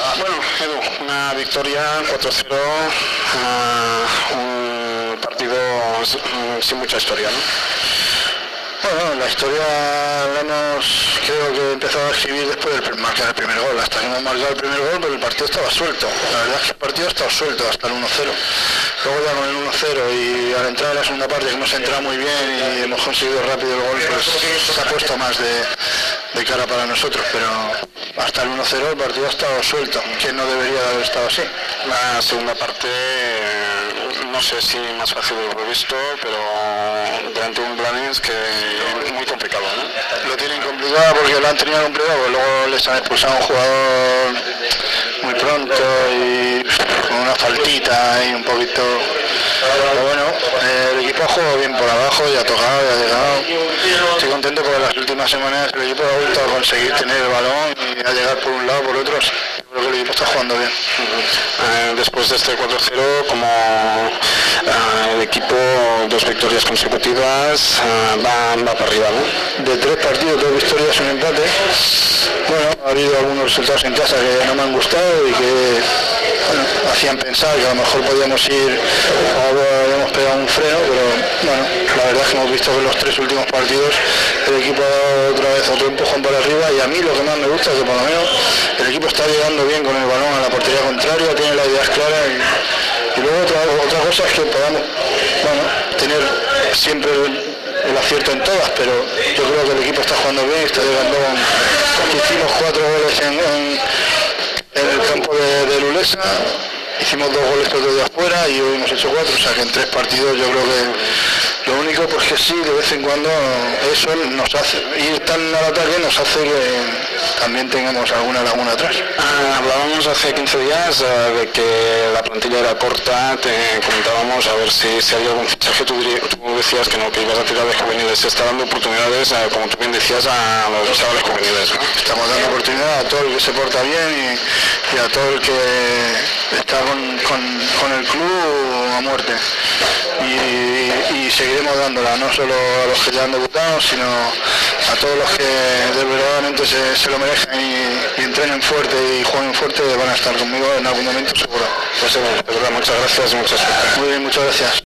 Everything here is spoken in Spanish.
Bueno, Edu, una victoria 4-0, ah, un partido sin mucha historia, ¿no? Bueno, la historia la hemos, creo que empezado a escribir después del marcar el primer gol. Hasta que hemos marcado el primer gol, pero el partido estaba suelto. La verdad es que el partido ha estado suelto hasta el 1-0. Luego ya con el 1-0 y al entrar en la segunda parte hemos entrado muy bien y hemos conseguido rápido el gol, pues se ha puesto más de, de cara para nosotros. Pero hasta el 1-0 el partido ha estado suelto, que no debería de haber estado así. La segunda parte, no sé si más fácil de lo previsto, pero durante un Blanes que es muy complicado. ¿no? Lo tienen complicado porque lo han tenido complicado, luego les han expulsado a un jugador muy pronto y con una faltita y un poquito. Pero bueno, el equipo ha jugado bien por abajo y ha tocado y ha llegado. Contento porque las últimas semanas el equipo ha vuelto a conseguir tener el balón y a llegar por un lado por otro. Creo que el equipo está jugando bien. Eh, después de este 4-0, como eh, el equipo, dos victorias consecutivas, eh, va, va para arriba, ¿no? De tres partidos, dos victorias, un empate. Bueno, ha habido algunos resultados en casa que no me han gustado y que hacían pensar que a lo mejor podíamos ir, o habíamos pegado un freno, pero bueno, la verdad es que hemos visto que en los tres últimos partidos el equipo ha dado otra vez otro empujón para arriba y a mí lo que más me gusta es que por lo menos el equipo está llegando bien con el balón a la portería contraria, tiene las ideas claras y, y luego otra, otra cosa es que podamos bueno, tener siempre el acierto en todas, pero yo creo que el equipo está jugando bien, está llegando, hicimos cuatro goles en, el hicimos dos goles todos de afuera y hoy hemos hecho cuatro, o sea que en tres partidos yo creo que lo único pues que sí, de vez en cuando eso nos hace, ir tan al ataque nos hace que también tengamos alguna laguna atrás. Ah, hablábamos hace 15 días uh, de que la plantilla era corta, te comentábamos a ver si, si había algún fichaje, tú, dirías, tú, decías que no, que ibas a tirar de juveniles, se está dando oportunidades, uh, como tú bien decías, a los chavales juveniles. ¿no? Estamos dando oportunidad a todo el que se porta bien y, y a todo el que está con, con, con el club a muerte. Y, y, seguiremos dándola, no solo a los que ya han debutado, sino a todos los que de verdaderamente se, se lo merecen y, y, entrenen fuerte y jueguen fuerte, van a estar conmigo en algún momento seguro. Pues, de verdad, muchas gracias y mucha suerte. Muy bien, muchas gracias.